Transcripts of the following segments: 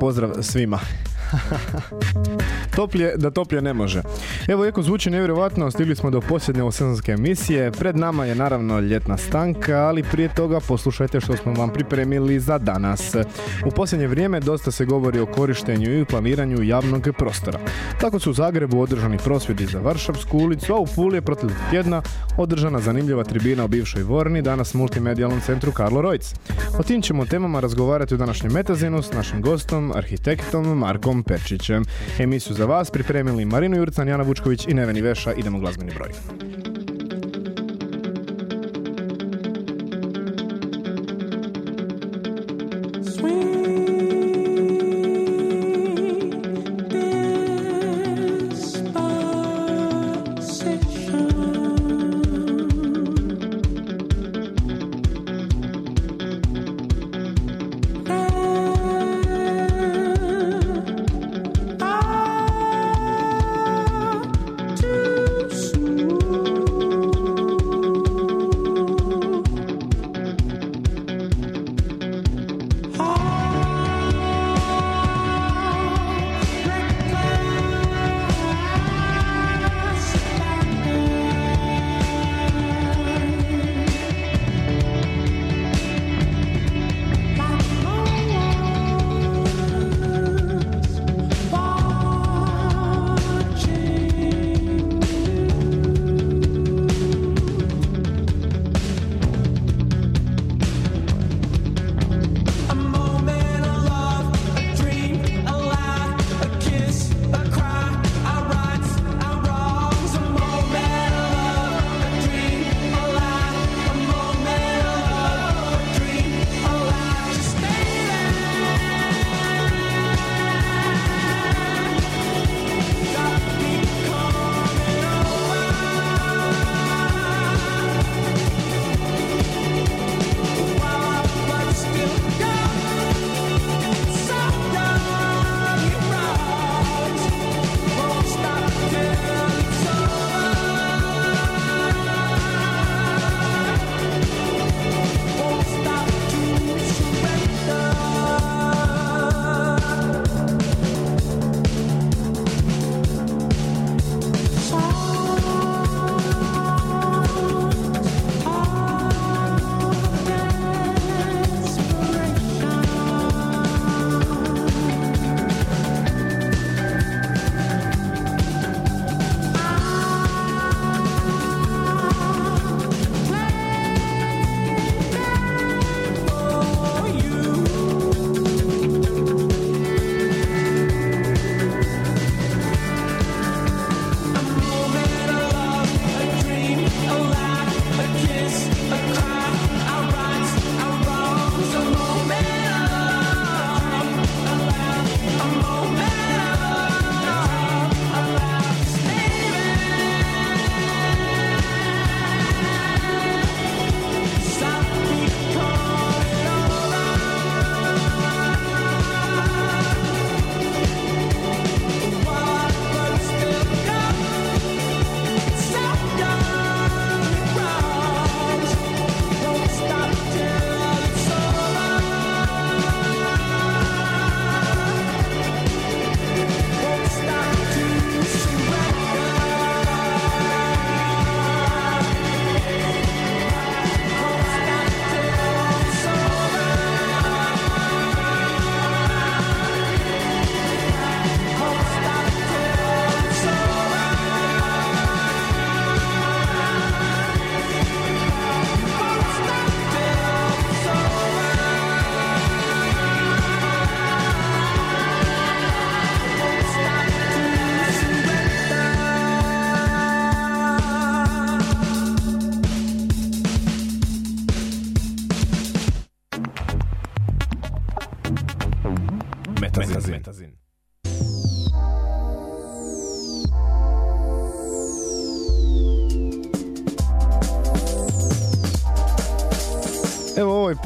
Pozdrav svima. toplje, da toplje ne može. Evo, iako zvuči nevjerojatno, stigli smo do posljednje sezonske emisije. Pred nama je naravno ljetna stanka, ali prije toga poslušajte što smo vam pripremili za danas. U posljednje vrijeme dosta se govori o korištenju i planiranju javnog prostora. Tako su u Zagrebu održani prosvjedi za Varšavsku ulicu, a u Puli je protiv tjedna održana zanimljiva tribina u bivšoj Vorni, danas multimedijalnom centru Karlo Rojc. O tim ćemo temama razgovarati u današnjem Metazinu s našim gostom, arhitektom Markom Perčićem. Emisiju za vas pripremili Marino Jurcan, Jana Vučković i Neveni Veša. Idemo glazbeni broj.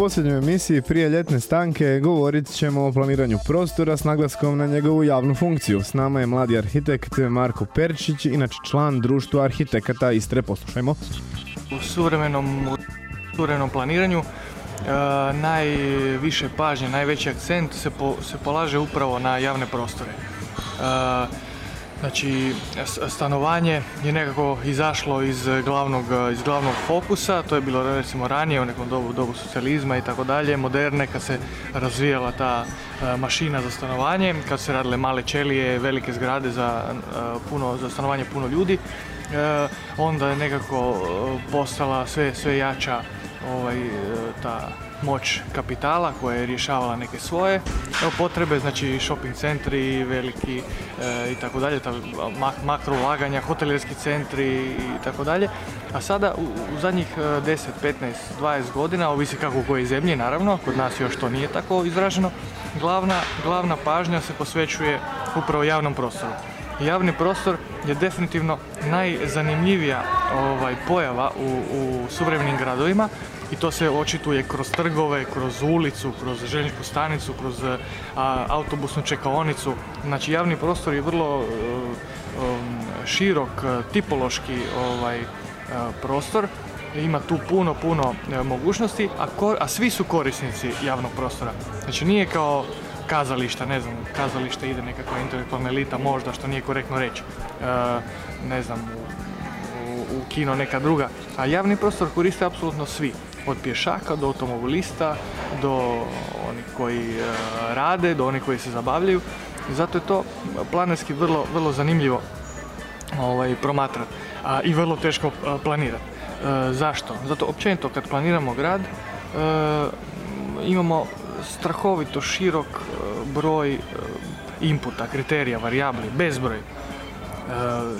Posljednjoj emisiji prije ljetne stanke govorit ćemo o planiranju prostora s naglaskom na njegovu javnu funkciju. S nama je mladi arhitekt Marko Perčić, inače član društva arhitekata Istre. Poslušajmo. U suvremenom, suvremenom planiranju e, najviše pažnje, najveći akcent se, se polaže upravo na javne prostore. E, Znači, stanovanje je nekako izašlo iz glavnog, iz glavnog fokusa, to je bilo recimo ranije u nekom dobu, dobu socijalizma i tako dalje, moderne kad se razvijala ta e, mašina za stanovanje, kad se radile male čelije, velike zgrade za, e, puno, za stanovanje puno ljudi, e, onda je nekako postala sve, sve jača ovaj, ta moć kapitala koja je rješavala neke svoje potrebe, znači shopping centri veliki e, i tako dalje, makro ulaganja, hotelierski centri i tako dalje. A sada u, zadnjih 10, 15, 20 godina, ovisi kako u kojoj zemlji naravno, kod nas još to nije tako izraženo, glavna, glavna pažnja se posvećuje upravo javnom prostoru. Javni prostor je definitivno najzanimljivija ovaj, pojava u, u suvremenim gradovima i to se očituje kroz trgove, kroz ulicu, kroz željezničku stanicu, kroz autobusnu čekaonicu. Znači javni prostor je vrlo uh, um, širok, tipološki ovaj, uh, prostor ima tu puno, puno mogućnosti, a, a svi su korisnici javnog prostora. Znači nije kao kazališta, ne znam, kazalište ide nekakva intelektualna elita možda, što nije korektno reći. ne znam, u, u kino neka druga. A javni prostor koriste apsolutno svi od pješaka do automobilista, do onih koji e, rade, do onih koji se zabavljaju. Zato je to planerski vrlo, vrlo zanimljivo ovaj, promatrati i vrlo teško e, planirati. E, zašto? Zato općenito kad planiramo grad imamo strahovito širok broj inputa, kriterija, varijabli, bezbroj.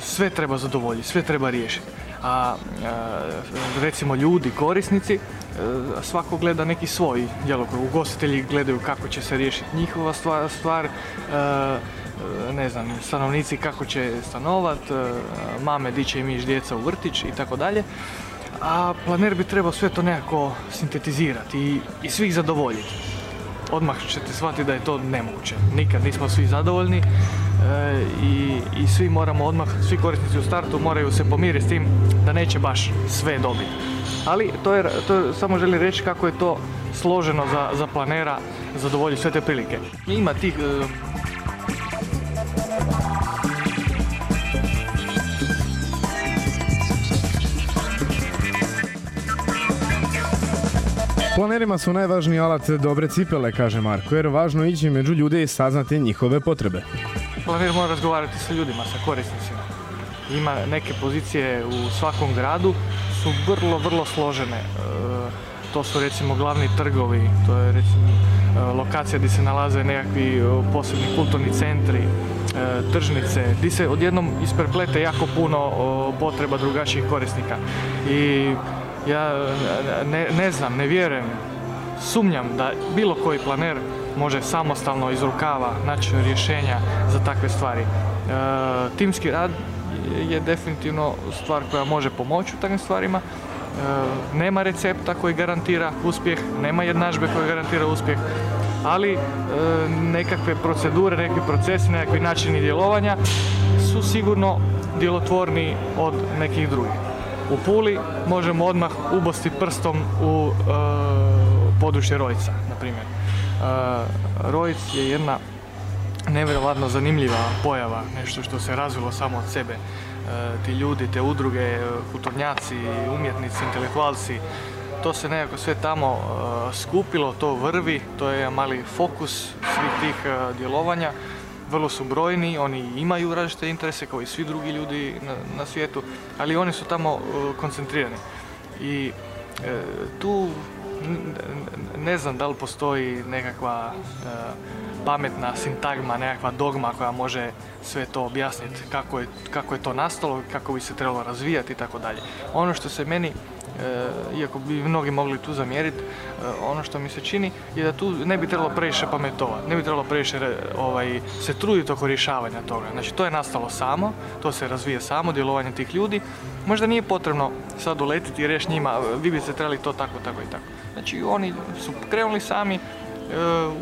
Sve treba zadovoljiti, sve treba riješiti a recimo ljudi, korisnici, e, svako gleda neki svoj djelokrug. Ugostitelji gledaju kako će se riješiti njihova stvar, e, ne znam, stanovnici kako će stanovat, e, mame di će im djeca u vrtić i tako dalje. A planer bi trebao sve to nekako sintetizirati i, i svih zadovoljiti. Odmah ćete shvatiti da je to nemoguće. Nikad nismo svi zadovoljni, E, i, i svi moramo odmah, svi korisnici u startu moraju se pomiriti s tim da neće baš sve dobiti. Ali to, je, to samo želim reći kako je to složeno za, za planera zadovoljiti sve te prilike. Ima tih e, Planerima su najvažniji alat dobre cipele, kaže Marko, jer važno ići među ljude i saznati njihove potrebe planer mora razgovarati sa ljudima, sa korisnicima. Ima neke pozicije u svakom gradu, su vrlo, vrlo složene. E, to su recimo glavni trgovi, to je recimo e, lokacija gdje se nalaze nekakvi e, posebni kulturni centri, tržnice, gdje se odjednom ispreplete jako puno potreba drugačijih korisnika. I ja ne, ne znam, ne vjerujem, sumnjam da bilo koji planer može samostalno iz rukava naći rješenja za takve stvari. E, timski rad je definitivno stvar koja može pomoći u takvim stvarima. E, nema recepta koji garantira uspjeh, nema jednadžbe koji garantira uspjeh, ali e, nekakve procedure, nekakvi procesi, nekakvi načini djelovanja su sigurno djelotvorniji od nekih drugih. U Puli možemo odmah ubosti prstom u područje Rojca, na primjer. Rojc je jedna nevjerojatno zanimljiva pojava, nešto što se razvilo samo od sebe. Ti ljudi, te udruge, kulturnjaci, umjetnici, intelektualci, to se nekako sve tamo skupilo, to vrvi, to je mali fokus svih tih djelovanja. Vrlo su brojni, oni imaju različite interese kao i svi drugi ljudi na, na svijetu, ali oni su tamo koncentrirani. I e, tu ne znam da li postoji nekakva e, pametna sintagma, nekakva dogma koja može sve to objasniti kako je, kako je to nastalo, kako bi se trebalo razvijati i tako dalje. Ono što se meni iako bi mnogi mogli tu zamjeriti, ono što mi se čini je da tu ne bi trebalo previše pametovati, ne bi trebalo previše ovaj, se truditi oko rješavanja toga. Znači to je nastalo samo, to se razvija samo, djelovanje tih ljudi. Možda nije potrebno sad uletiti i reći njima vi biste trebali to tako, tako i tako. Znači oni su krenuli sami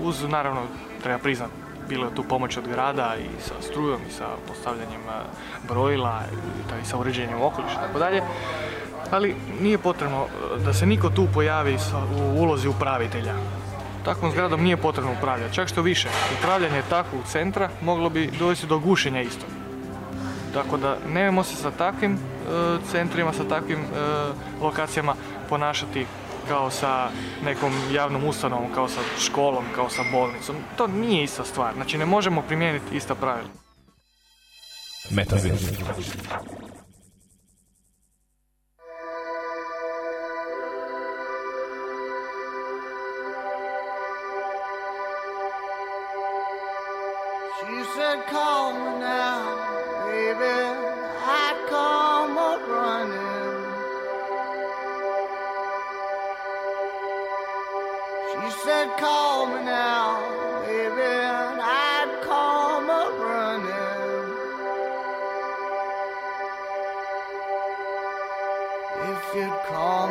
uz naravno treba priznati bilo je tu pomoć od grada i sa strujom i sa postavljanjem brojila i sa uređenjem okoliša i tako dalje. Ali nije potrebno da se niko tu pojavi u ulozi upravitelja. Takvom zgradom nije potrebno upravljati. Čak što više, upravljanje takvog centra moglo bi dovesti do gušenja isto. Tako da nemojmo se sa takvim centrima, sa takvim lokacijama ponašati kao sa nekom javnom ustanovom, kao sa školom, kao sa bolnicom. To nije ista stvar. Znači ne možemo primijeniti ista pravila. Metazin. Said, call me now, baby. I come up running. She said, call me now, baby, I'd come a running. If you'd call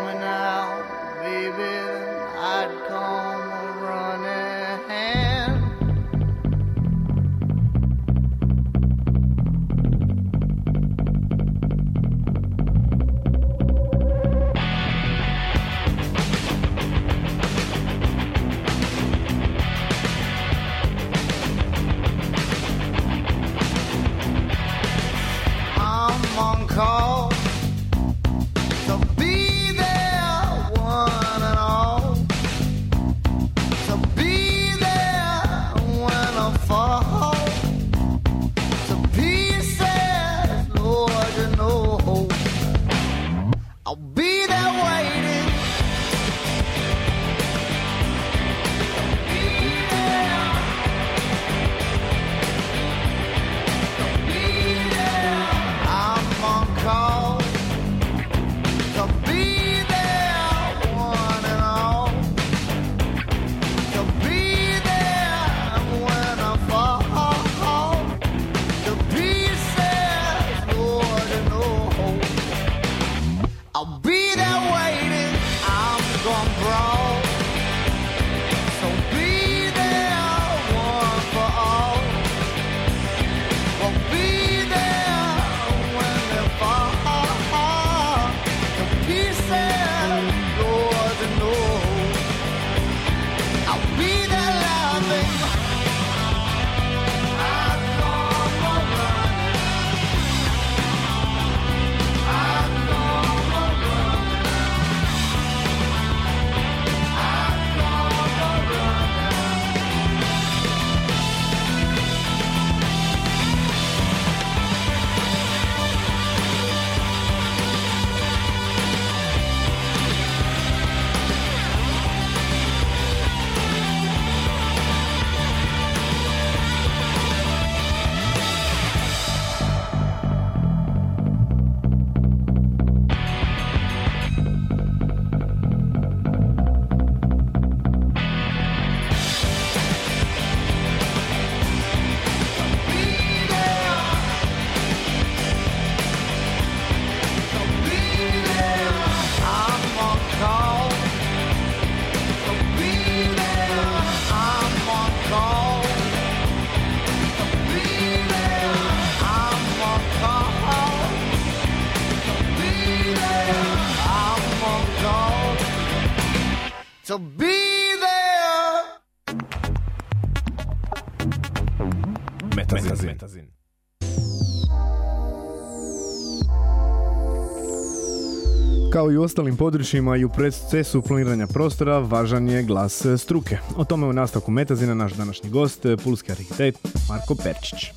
u ostalim područjima i u procesu planiranja prostora važan je glas struke. O tome u nastavku Metazina naš današnji gost, pulski arhitekt Marko Perčić.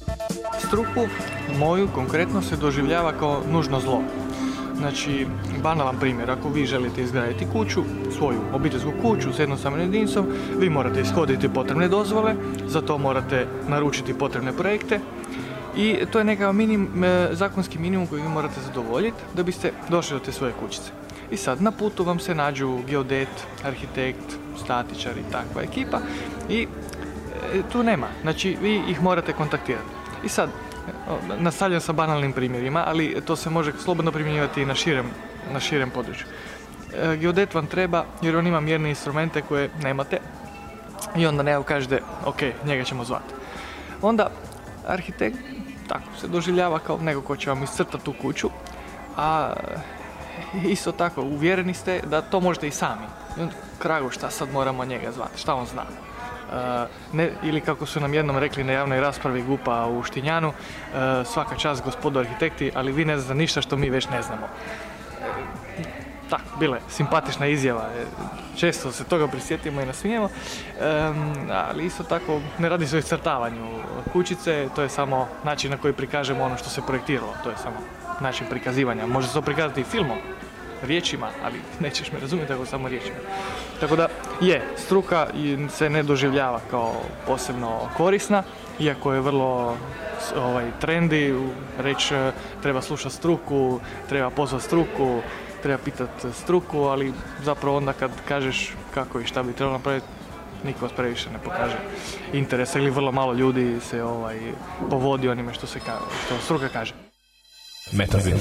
Struku moju konkretno se doživljava kao nužno zlo. Znači, banalan primjer, ako vi želite izgraditi kuću, svoju obiteljsku kuću s jednostavnom jedinicom, vi morate ishoditi potrebne dozvole, za to morate naručiti potrebne projekte i to je neka minim, e, zakonski minimum koji vi morate zadovoljiti da biste došli do te svoje kućice. I sad na putu vam se nađu geodet, arhitekt, statičar i takva ekipa i e, tu nema. Znači vi ih morate kontaktirati. I sad, nastavljam sa banalnim primjerima, ali to se može slobodno primjenjivati i na širem, na širem području. E, geodet vam treba jer on ima mjerne instrumente koje nemate i onda nekako kažete, ok, njega ćemo zvati. Onda arhitekt tako se doživljava kao neko ko će vam iscrtati tu kuću, a isto tako uvjereni ste da to možete i sami. Kragu šta sad moramo njega zvati, šta on zna. E, ne, ili kako su nam jednom rekli na javnoj raspravi Gupa u Štinjanu, e, svaka čast gospodo arhitekti, ali vi ne znate ništa što mi već ne znamo. E, tako, bila je simpatična izjava, e, često se toga prisjetimo i nasmijemo, Em, ali isto tako ne radi se o iscrtavanju kućice, to je samo način na koji prikažemo ono što se projektiralo, to je samo način prikazivanja. Može se to prikazati filmom, riječima, ali nećeš me razumjeti ako samo riječima. Tako da je, struka se ne doživljava kao posebno korisna, iako je vrlo ovaj, trendi, reći e, treba slušati struku, treba pozvati struku, treba pitati struku, ali zapravo onda kad kažeš kako i šta bi trebalo napraviti, niko vas previše ne pokaže interesa ili vrlo malo ljudi se ovaj, povodi onime što, se ka, što struka kaže. Metazin.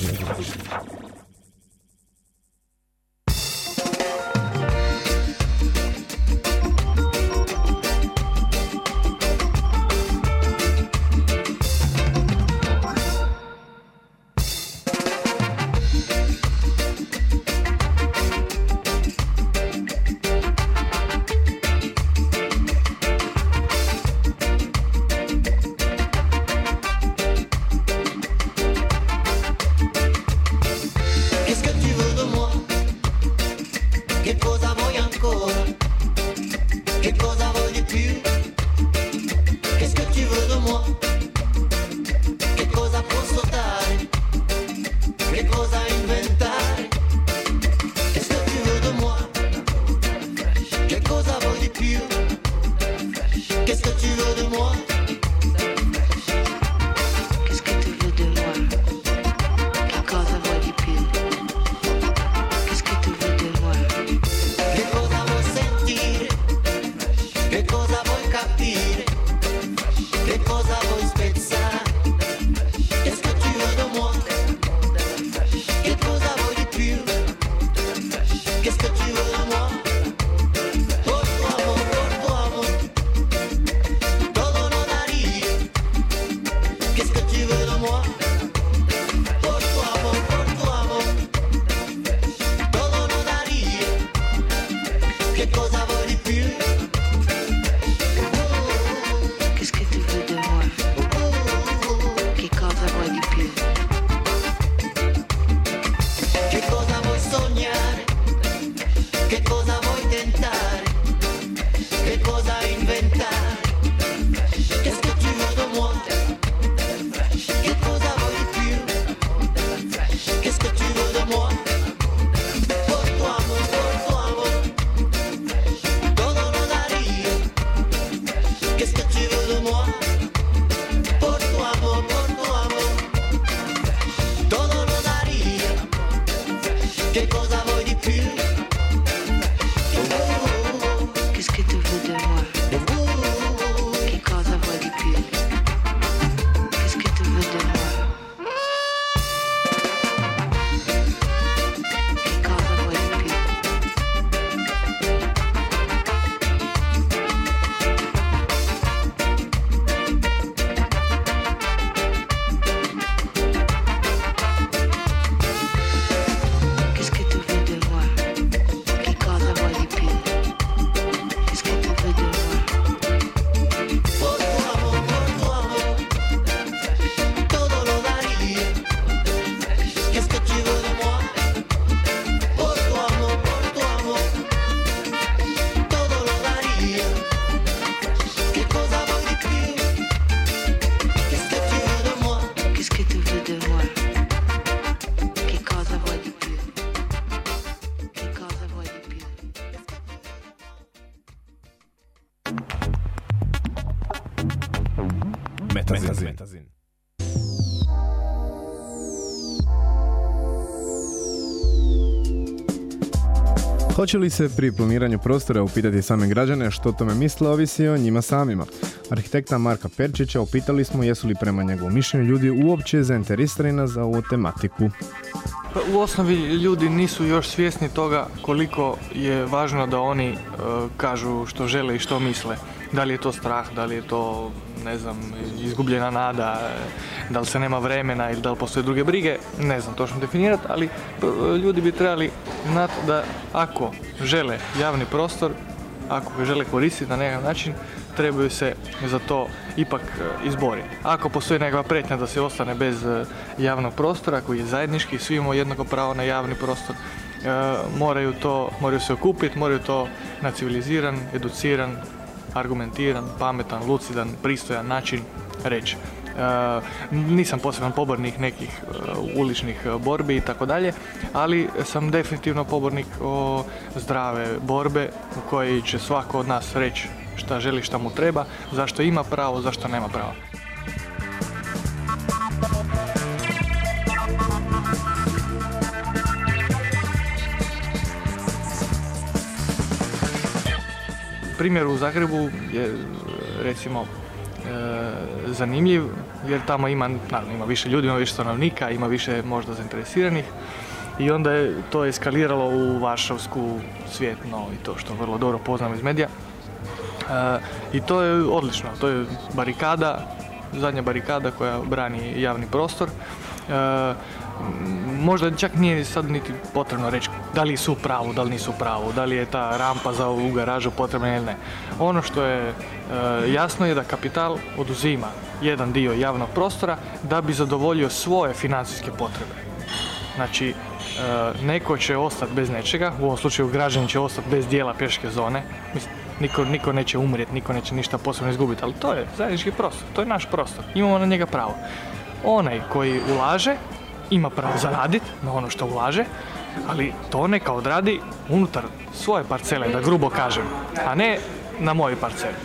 Hoće li se pri planiranju prostora upitati same građane što tome misle, ovisi o njima samima. Arhitekta Marka Perčića upitali smo jesu li prema njegovom mišljenju ljudi uopće zainteresirani za ovu tematiku. Pa u osnovi ljudi nisu još svjesni toga koliko je važno da oni e, kažu što žele i što misle. Da li je to strah, da li je to, ne znam, izgubljena nada, da li se nema vremena ili da li postoje druge brige, ne znam točno definirati, ali ljudi bi trebali znati da ako žele javni prostor, ako ga žele koristiti na nekakav način, trebaju se za to ipak e, izboriti. Ako postoji nekakva pretnja da se ostane bez e, javnog prostora koji je zajednički, svi imamo jednako pravo na javni prostor, e, moraju to, moraju se okupiti, moraju to na civiliziran, educiran, argumentiran, pametan, lucidan, pristojan način reći. nisam poseban pobornik nekih uličnih borbi i tako dalje, ali sam definitivno pobornik o zdrave borbe u kojoj će svako od nas reći šta želi, šta mu treba, zašto ima pravo, zašto nema pravo. Primjer u Zagrebu je recimo e, zanimljiv jer tamo ima, naravno, ima više ljudi, ima više stanovnika, ima više možda zainteresiranih i onda je to eskaliralo u Varšavsku, Svjetno i to što vrlo dobro poznam iz medija. I to je odlično, to je barikada, zadnja barikada koja brani javni prostor. E, možda čak nije sad niti potrebno reći da li su u pravu, da li nisu u pravu, da li je ta rampa za ovu garažu potrebna ili ne. Ono što je e, jasno je da kapital oduzima jedan dio javnog prostora da bi zadovoljio svoje financijske potrebe. Znači, e, neko će ostati bez nečega, u ovom slučaju građani će ostati bez dijela pješke zone. Niko, niko neće umrijeti, niko neće ništa posebno izgubiti, ali to je zajednički prostor, to je naš prostor, imamo na njega pravo. Onaj koji ulaže ima pravo zaraditi na ono što ulaže, ali to neka odradi unutar svoje parcele, da grubo kažem, a ne na mojoj parceli.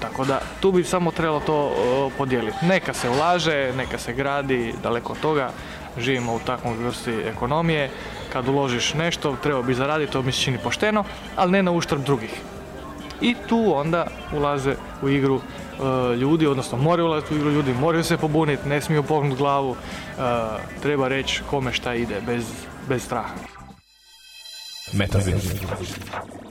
Tako da tu bi samo trebalo to podijeliti. Neka se ulaže, neka se gradi, daleko od toga, živimo u takvom vrsti ekonomije, kad uložiš nešto, treba bi zaraditi, to mi se čini pošteno, ali ne na uštrb drugih i tu onda ulaze u igru ljudi, odnosno moraju ulaziti u igru ljudi, moraju se pobuniti, ne smiju pognuti glavu, e, treba reći kome šta ide, bez, bez straha. bajo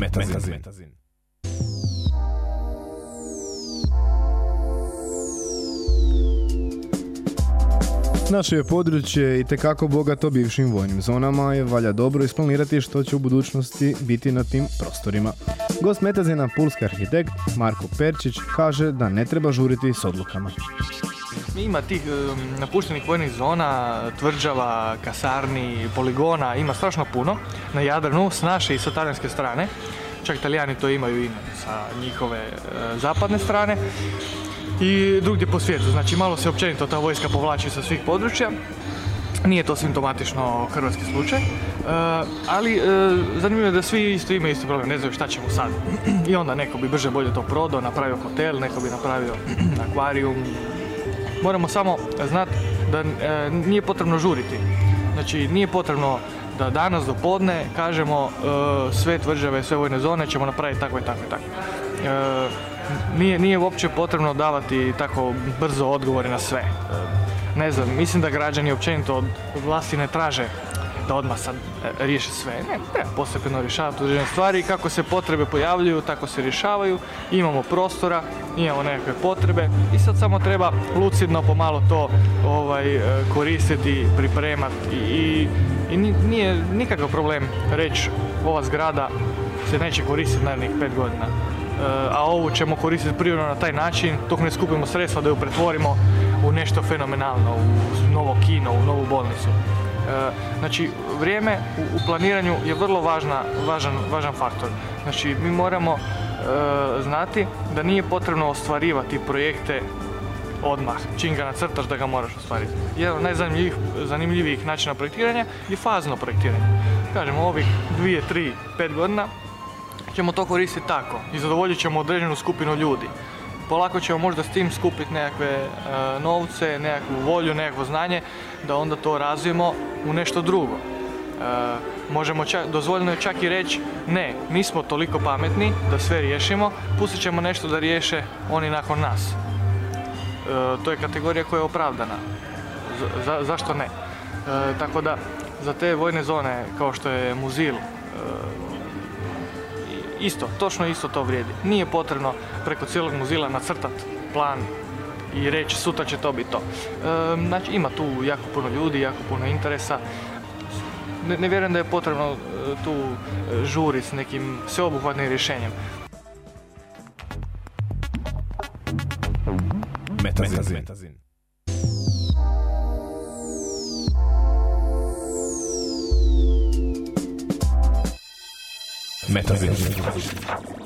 Metazin. Naše je područje i tekako bogato bivšim vojnim zonama i valja dobro isplanirati što će u budućnosti biti na tim prostorima. Gost Metazina, pulski arhitekt Marko Perčić, kaže da ne treba žuriti s odlukama. Ima tih napuštenih vojnih zona, tvrđava, kasarni, poligona, ima strašno puno na Jadranu s naše i sa talijanske strane. Čak italijani to imaju i sa njihove e, zapadne strane i drugdje po svijetu. Znači malo se općenito ta vojska povlači sa svih područja. Nije to simptomatično hrvatski slučaj, e, ali e, zanimljivo je da svi isto imaju isti problem, ne znaju šta ćemo sad. I onda neko bi brže bolje to prodao, napravio hotel, neko bi napravio akvarijum, moramo samo znati da e, nije potrebno žuriti. Znači, nije potrebno da danas do podne kažemo e, sve tvrđave, sve vojne zone ćemo napraviti tako i tako i tako. E, nije, nije uopće potrebno davati tako brzo odgovore na sve. Ne znam, mislim da građani općenito od vlasti ne traže da odmah sad e, riješe sve. Ne, treba postepeno rješavati određene stvari i kako se potrebe pojavljuju, tako se rješavaju. Imamo prostora, imamo nekakve potrebe i sad samo treba lucidno pomalo to ovaj, e, koristiti, pripremati i, i, i ni- nije nikakav problem reći ova zgrada se neće koristiti narednih pet godina. E, a ovu ćemo koristiti prirodno na taj način dok ne skupimo sredstva da ju pretvorimo u nešto fenomenalno, u novo kino, u novu bolnicu. E, Znači, vrijeme u, planiranju je vrlo važna, važan, važan faktor. Znači, mi moramo e, znati da nije potrebno ostvarivati projekte odmah. Čim ga nacrtaš da ga moraš ostvariti. Jedan od najzanimljivijih zanimljivijih načina projektiranja je fazno projektiranje. Kažemo, ovih dvije, tri, pet godina ćemo to koristiti tako i zadovoljit ćemo određenu skupinu ljudi. Polako ćemo možda s tim skupiti nekakve e, novce, nekakvu volju, nekakvo znanje, da onda to razvijemo u nešto drugo. E, možemo čak, dozvoljeno je čak i reći ne, nismo toliko pametni da sve riješimo, pustit ćemo nešto da riješe oni nakon nas. E, to je kategorija koja je opravdana. Za- zašto ne? Tako da, za te vojne zone kao što je Muzil, isto, točno isto to vrijedi. Nije potrebno preko cijelog muzila nacrtat plan i reći sutra će to biti to. E, znači ima tu jako puno ljudi, jako puno interesa. Ne, ne vjerujem da je potrebno e, tu e, žuri s nekim sveobuhvatnim rješenjem. Metazin. Metazin. Metaverso.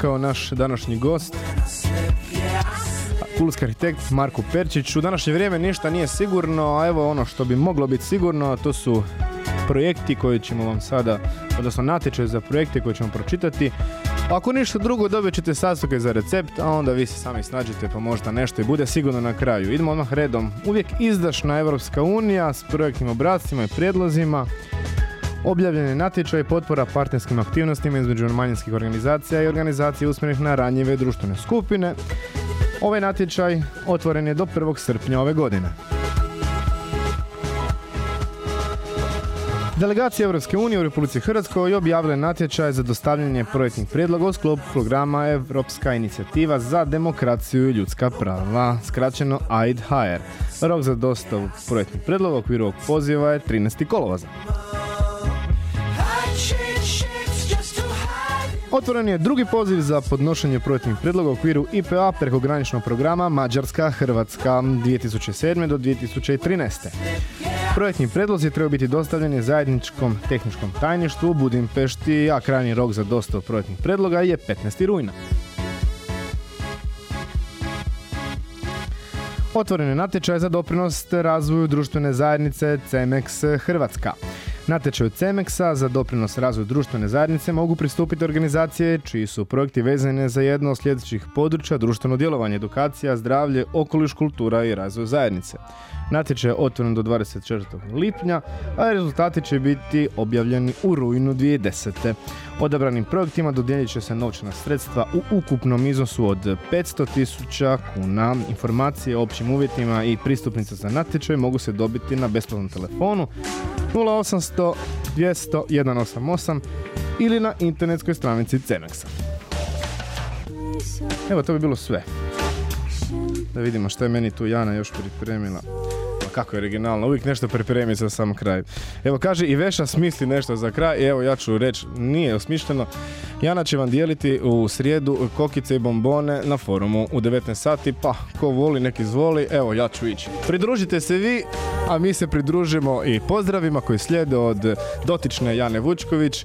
Rekao naš današnji gost, pulski arhitekt Marko Perčić. U današnje vrijeme ništa nije sigurno, a evo ono što bi moglo biti sigurno, to su projekti koje ćemo vam sada, odnosno natječaj za projekte koje ćemo pročitati. Ako ništa drugo, dobit ćete sastojke za recept, a onda vi se sami snađete pa možda nešto i bude sigurno na kraju. Idemo odmah redom. Uvijek izdašna Evropska unija s projektnim obrascima i prijedlozima. Objavljen je natječaj potpora partnerskim aktivnostima između manjinskih organizacija i organizacija usmjerenih na ranjive društvene skupine. Ovaj natječaj otvoren je do 1. srpnja ove godine. Delegacija Europske unije u Republici Hrvatskoj objavila je natječaj za dostavljanje projektnih prijedloga u sklopu programa Europska inicijativa za demokraciju i ljudska prava, skraćeno AID-HR. Rok za dostavu projektnih prijedloga u okviru poziva je 13. kolovoza. Otvoren je drugi poziv za podnošenje projektnih prijedloga u okviru IPA prekograničnog programa Mađarska-Hrvatska 2007. do 2013. Projektni prijedlozi trebaju biti dostavljeni zajedničkom tehničkom tajništvu u Budimpešti, a krajnji rok za dostavu projektnih prijedloga je 15. rujna. Otvoren je natječaj za doprinos razvoju društvene zajednice CEMEX Hrvatska. Natječaju CEMEX-a za doprinos razvoju društvene zajednice mogu pristupiti organizacije čiji su projekti vezane za jedno od sljedećih područja društveno djelovanje, edukacija, zdravlje, okoliš, kultura i razvoj zajednice. Natječaj je otvoren do 24. lipnja, a rezultati će biti objavljeni u rujnu 2010. Odabranim projektima dodijelit će se novčana sredstva u ukupnom iznosu od 500.000 kuna. Informacije o općim uvjetima i pristupnice za natječaj mogu se dobiti na besplatnom telefonu 0800 200 188 ili na internetskoj stranici Cemexa. Evo, to bi bilo sve. Da vidimo što je meni tu Jana još pripremila. Kako je originalno, uvijek nešto pripremi za sam kraj. Evo kaže i Veša smisli nešto za kraj evo ja ću reći, nije osmišljeno. Jana će vam dijeliti u srijedu kokice i bombone na forumu u 19 sati, pa ko voli nek izvoli, evo ja ću ići. Pridružite se vi, a mi se pridružimo i pozdravima koji slijede od dotične Jane Vučković,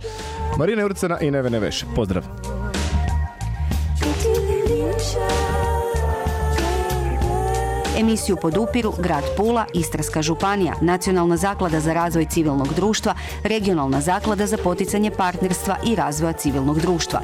Marine Urcana i Nevene Veše. Pozdrav! Emisiju podupiru Grad Pula, Istarska županija, Nacionalna zaklada za razvoj civilnog društva, Regionalna zaklada za poticanje partnerstva i razvoja civilnog društva.